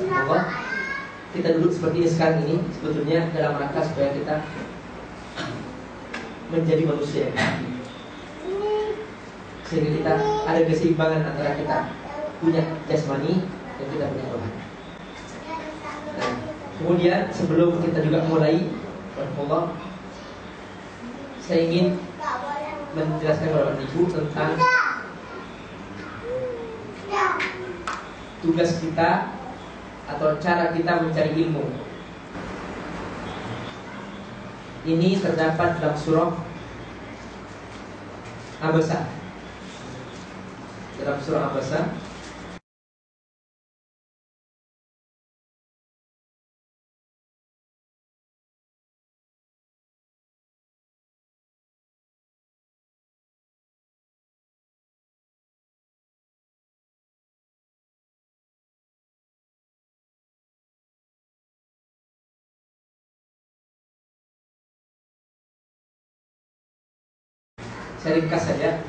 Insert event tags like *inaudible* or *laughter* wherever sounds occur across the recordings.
Allah kita duduk seperti ini sekarang ini sebetulnya dalam rangka supaya kita menjadi manusia sehingga kita ada keseimbangan antara kita punya jasmani dan kita punya Tuhan. Nah, kemudian sebelum kita juga mulai, Allah, saya ingin menjelaskan kepada ibu tentang tugas kita atau cara kita mencari ilmu. Ini terdapat dalam surah Abasa. Dalam surah Abasa Saya ringkas saja.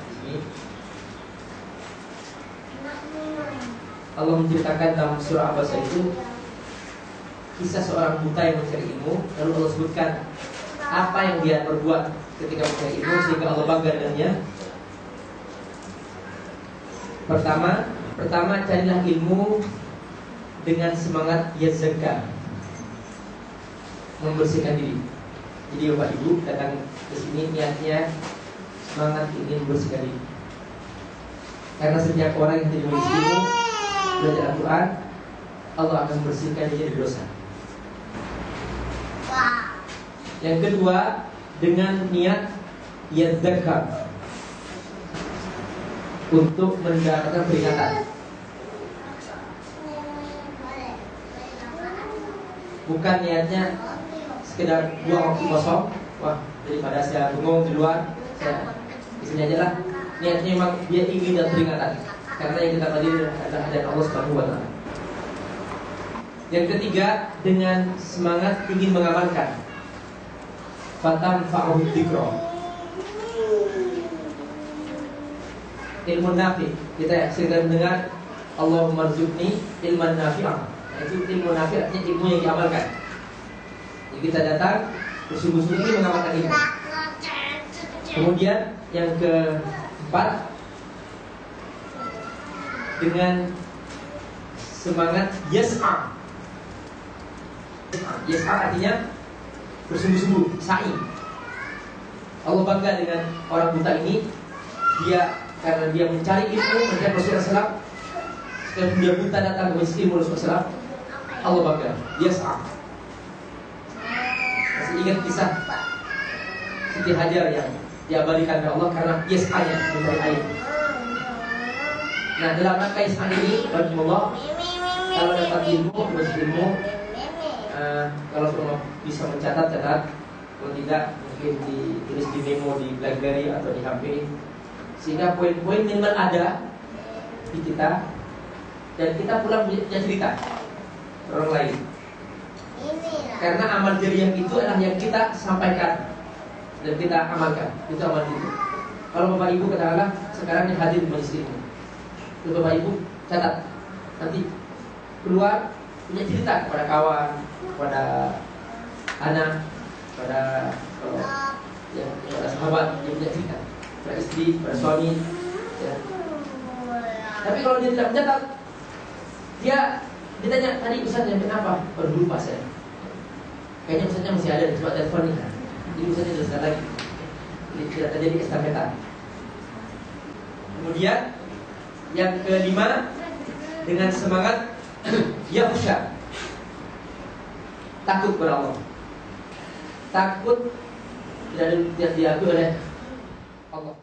Allah menceritakan dalam surah Abasa itu kisah seorang buta yang mencari ilmu lalu Allah sebutkan apa yang dia perbuat ketika mencari ilmu sehingga Allah bangga dengannya. Pertama pertama carilah ilmu dengan semangat yazaka membersihkan diri. Jadi bapak ibu datang ke sini niatnya semangat ingin diri karena setiap orang yang tidak memiliki ilmu belajar Al-Quran Allah akan membersihkan dia dari dosa. Yang kedua dengan niat yadzakar untuk mendapatkan peringatan. Bukan niatnya sekedar buang waktu kosong. Wah daripada saya bengong di luar saya di sini aja lah niatnya memang dia ingin dan peringatan karena yang kita tadi adalah dari Allah Subhanahu wa taala. Yang ketiga dengan semangat ingin mengamalkan. Fatam fa'ud dzikra. Ilmu nafi. Kita sering mendengar Allahumma rzuqni ilman nafi'ah. Itu ilmu nafi artinya ilmu yang diamalkan. Jadi kita datang bersungguh-sungguh mengamalkan ilmu. Kemudian yang keempat dengan semangat yes'a. Yes'a artinya bersungguh-sungguh, sa'i. Allah bangga dengan orang buta ini. Dia karena dia mencari ilmu, mencari Rasulullah SAW. Setelah dia buta datang ke masjid Rasulullah SAW, Allah bangga. Yes'a. Masih ingat kisah Siti Hajar yang diabadikan oleh Allah karena yes'anya mencari air. Nah dalam rangka isma ini Allah Kalau dapat ilmu, terus ilmu uh, Kalau semua bisa mencatat, catat. Kalau tidak, mungkin ditulis di memo di Blackberry atau di HP Sehingga poin-poin minimal ada di kita. Dan kita pulang punya cerita Orang lain. Karena amal jariah itu adalah yang kita sampaikan Dan kita amalkan Itu amal itu Kalau Bapak Ibu katakanlah sekarang yang hadir di ini Lalu Bapak Ibu catat nanti keluar punya cerita kepada kawan, kepada anak, kepada kalau ya, kepada sahabat dia punya cerita, kepada istri, kepada suami. Ya. Tapi kalau dia tidak mencatat, dia ditanya tadi Ustaz yang kenapa? Baru saya. Kayaknya Ustaznya masih ada, cuma telepon nih. Jadi Ustaznya jelaskan lagi. Jadi tidak terjadi estafetan. Kemudian yang kelima dengan semangat *clears throat* ya usha takut kepada Allah. Takut tidak diakui oleh Allah.